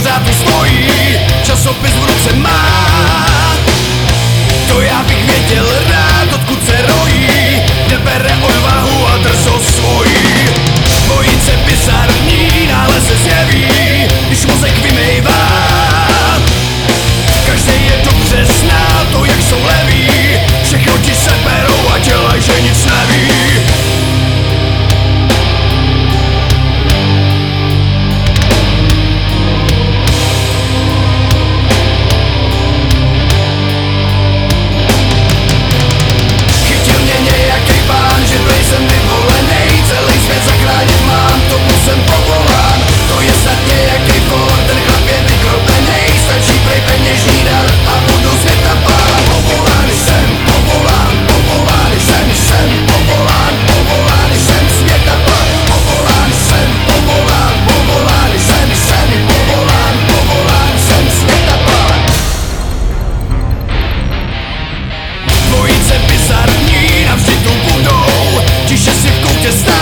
která tu stojí. Časopis v ruce má just